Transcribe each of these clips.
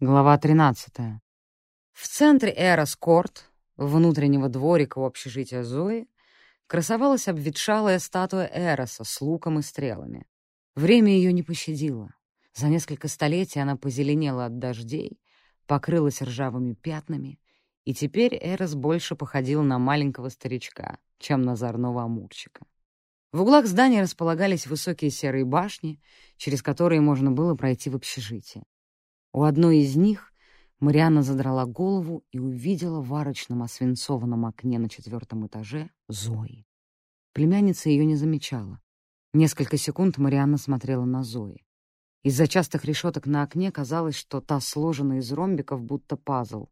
Глава 13. В центре Эроскорт, внутреннего дворика у общежития Зои, красовалась обветшалая статуя Эроса с луком и стрелами. Время ее не пощадило. За несколько столетий она позеленела от дождей, покрылась ржавыми пятнами, и теперь Эрос больше походил на маленького старичка, чем на зорного амурчика. В углах здания располагались высокие серые башни, через которые можно было пройти в общежитие. У одной из них Марианна задрала голову и увидела в арочном освинцованном окне на четвертом этаже Зои. Племянница ее не замечала. Несколько секунд Марианна смотрела на Зои. Из-за частых решеток на окне казалось, что та сложена из ромбиков, будто пазл.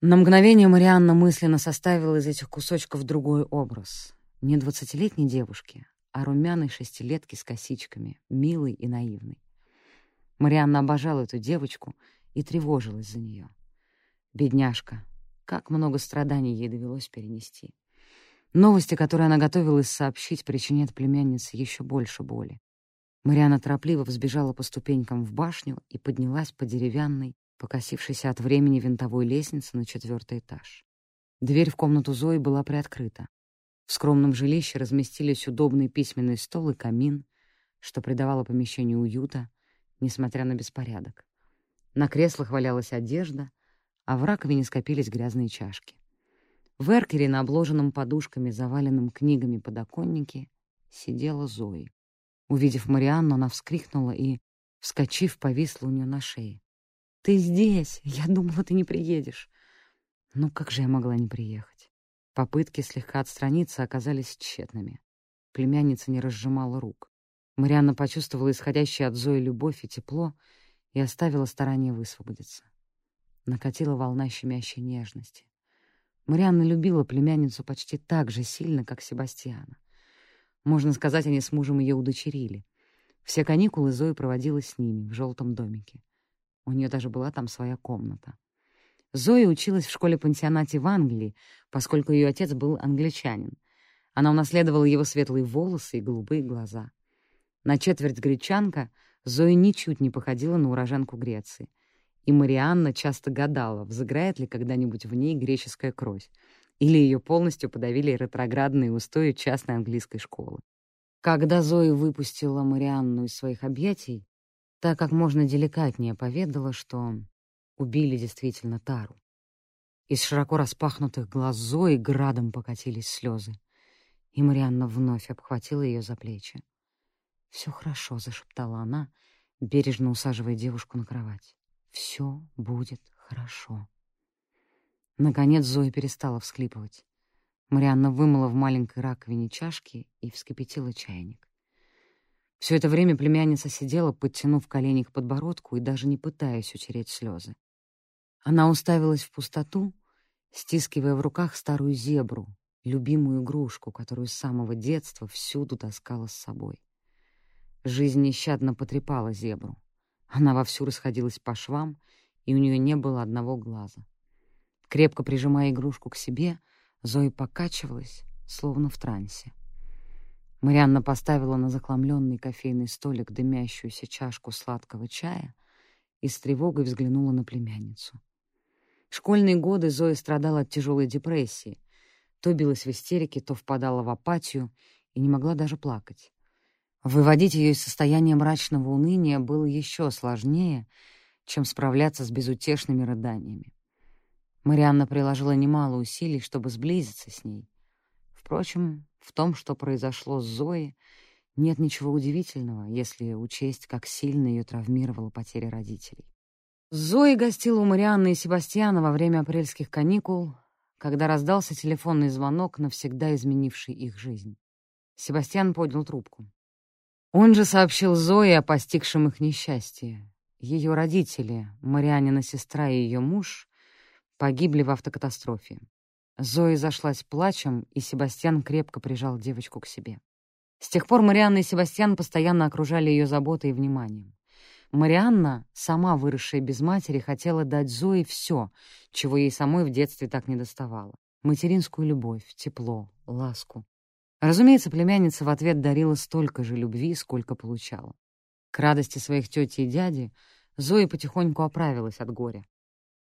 На мгновение Марианна мысленно составила из этих кусочков другой образ. Не двадцатилетней девушки, а румяной шестилетки с косичками, милой и наивной. Марианна обожала эту девочку и тревожилась за нее. Бедняжка, как много страданий ей довелось перенести. Новости, которые она готовилась сообщить, причинят племяннице еще больше боли. Марианна торопливо взбежала по ступенькам в башню и поднялась по деревянной, покосившейся от времени винтовой лестнице на четвертый этаж. Дверь в комнату Зои была приоткрыта. В скромном жилище разместились удобный письменный стол и камин, что придавало помещению уюта, несмотря на беспорядок. На креслах валялась одежда, а в раковине скопились грязные чашки. В эркере на обложенном подушками, заваленном книгами подоконнике, сидела Зои. Увидев Марианну, она вскрикнула и, вскочив, повисла у нее на шее. «Ты здесь! Я думала, ты не приедешь!» Ну как же я могла не приехать? Попытки слегка отстраниться оказались тщетными. Племянница не разжимала рук. Марианна почувствовала исходящее от Зои любовь и тепло и оставила старание высвободиться. Накатила волна щемящей нежности. Марианна любила племянницу почти так же сильно, как Себастьяна. Можно сказать, они с мужем ее удочерили. Все каникулы Зои проводила с ними в желтом домике. У нее даже была там своя комната. Зоя училась в школе-пансионате в Англии, поскольку ее отец был англичанин. Она унаследовала его светлые волосы и голубые глаза. На четверть гречанка Зоя ничуть не походила на уроженку Греции. И Марианна часто гадала, взыграет ли когда-нибудь в ней греческая кровь, или ее полностью подавили ретроградные устои частной английской школы. Когда Зоя выпустила Марианну из своих объятий, так как можно деликатнее поведала, что убили действительно Тару. Из широко распахнутых глаз Зои градом покатились слезы, и Марианна вновь обхватила ее за плечи. «Все хорошо», — зашептала она, бережно усаживая девушку на кровать. «Все будет хорошо». Наконец Зоя перестала всхлипывать. Марианна вымыла в маленькой раковине чашки и вскипятила чайник. Все это время племянница сидела, подтянув колени к подбородку и даже не пытаясь утереть слезы. Она уставилась в пустоту, стискивая в руках старую зебру, любимую игрушку, которую с самого детства всюду таскала с собой. Жизнь нещадно потрепала зебру. Она вовсю расходилась по швам, и у нее не было одного глаза. Крепко прижимая игрушку к себе, Зои покачивалась, словно в трансе. Марианна поставила на захламленный кофейный столик дымящуюся чашку сладкого чая и с тревогой взглянула на племянницу. В школьные годы Зоя страдала от тяжелой депрессии, то билась в истерике, то впадала в апатию и не могла даже плакать. Выводить ее из состояния мрачного уныния было еще сложнее, чем справляться с безутешными рыданиями. Марианна приложила немало усилий, чтобы сблизиться с ней. Впрочем, в том, что произошло с Зоей, нет ничего удивительного, если учесть, как сильно ее травмировала потеря родителей. Зои гостила у Марианны и Себастьяна во время апрельских каникул, когда раздался телефонный звонок, навсегда изменивший их жизнь. Себастьян поднял трубку. Он же сообщил Зое о постигшем их несчастье. Ее родители, Марианина сестра и ее муж, погибли в автокатастрофе. Зоя зашлась плачем, и Себастьян крепко прижал девочку к себе. С тех пор Марианна и Себастьян постоянно окружали ее заботой и вниманием. Марианна, сама выросшая без матери, хотела дать Зое все, чего ей самой в детстве так недоставало. Материнскую любовь, тепло, ласку. Разумеется, племянница в ответ дарила столько же любви, сколько получала. К радости своих тети и дяди Зои потихоньку оправилась от горя.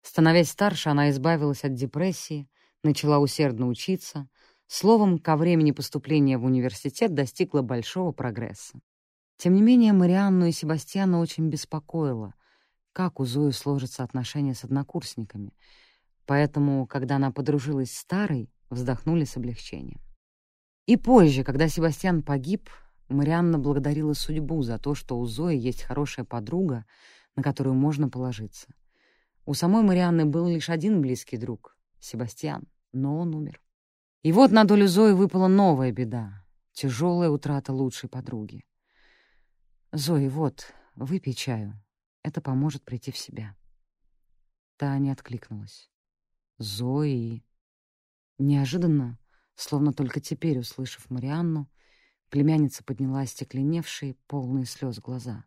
Становясь старше, она избавилась от депрессии, начала усердно учиться, словом, ко времени поступления в университет достигла большого прогресса. Тем не менее, Марианну и Себастьяна очень беспокоило, как у Зои сложатся отношения с однокурсниками, поэтому, когда она подружилась с Старой, вздохнули с облегчением. И позже, когда Себастьян погиб, Марианна благодарила судьбу за то, что у Зои есть хорошая подруга, на которую можно положиться. У самой Марианны был лишь один близкий друг — Себастьян, но он умер. И вот на долю Зои выпала новая беда — тяжелая утрата лучшей подруги. «Зои, вот, выпей чаю. Это поможет прийти в себя». Та не откликнулась. «Зои...» Неожиданно, словно только теперь услышав Марианну, племянница подняла стекленевшие, полные слез глаза.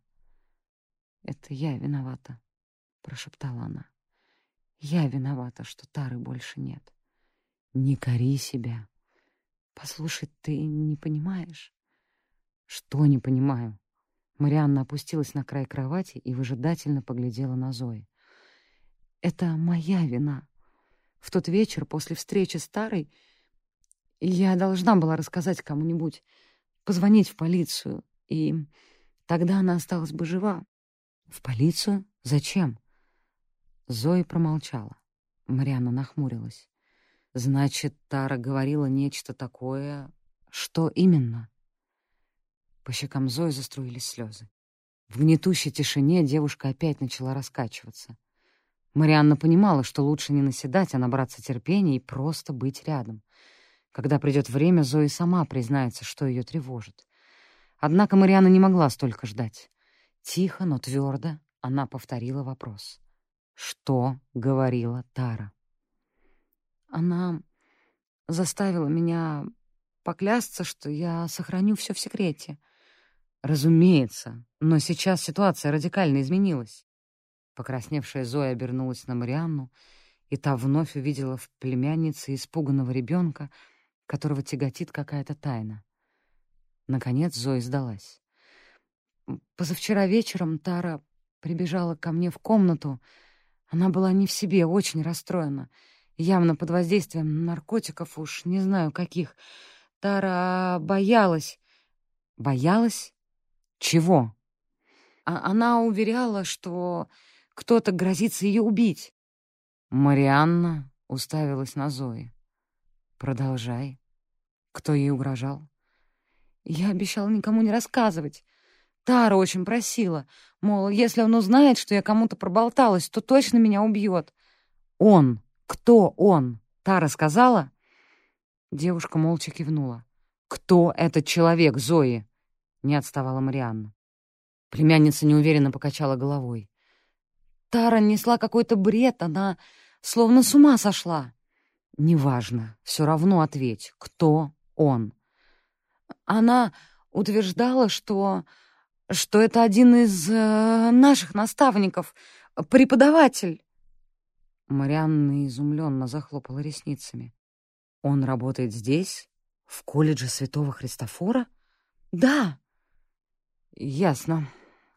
«Это я виновата», — прошептала она. «Я виновата, что Тары больше нет. Не кори себя. Послушай, ты не понимаешь?» «Что не понимаю?» Марианна опустилась на край кровати и выжидательно поглядела на Зои. «Это моя вина. В тот вечер после встречи с Тарой я должна была рассказать кому-нибудь, позвонить в полицию, и тогда она осталась бы жива. В полицию? Зачем? Зои промолчала. Марианна нахмурилась. Значит, Тара говорила нечто такое... Что именно? По щекам Зои заструились слезы. В гнетущей тишине девушка опять начала раскачиваться. Марианна понимала, что лучше не наседать, а набраться терпения и просто быть рядом. Когда придет время, Зои сама признается, что ее тревожит. Однако Марианна не могла столько ждать. Тихо, но твердо она повторила вопрос. «Что говорила Тара?» «Она заставила меня поклясться, что я сохраню все в секрете». «Разумеется, но сейчас ситуация радикально изменилась. Покрасневшая Зоя обернулась на Марианну, и та вновь увидела в племяннице испуганного ребенка, которого тяготит какая-то тайна. Наконец Зоя сдалась. Позавчера вечером Тара прибежала ко мне в комнату. Она была не в себе, очень расстроена. Явно под воздействием наркотиков, уж не знаю каких. Тара боялась. Боялась? Чего? А она уверяла, что кто-то грозится ее убить. Марианна уставилась на Зои. «Продолжай. Кто ей угрожал?» «Я обещала никому не рассказывать. Тара очень просила. Мол, если он узнает, что я кому-то проболталась, то точно меня убьет». «Он? Кто он?» Тара сказала? Девушка молча кивнула. «Кто этот человек, Зои?» Не отставала Марианна. Племянница неуверенно покачала головой. Тара несла какой-то бред, она словно с ума сошла. Неважно, все равно ответь, кто он. Она утверждала, что... что это один из э, наших наставников, преподаватель. Марианна изумленно захлопала ресницами. Он работает здесь, в колледже Святого Христофора? Да. Ясно.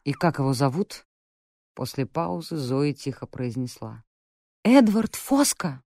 И как его зовут? После паузы Зои тихо произнесла. «Эдвард Фоска!»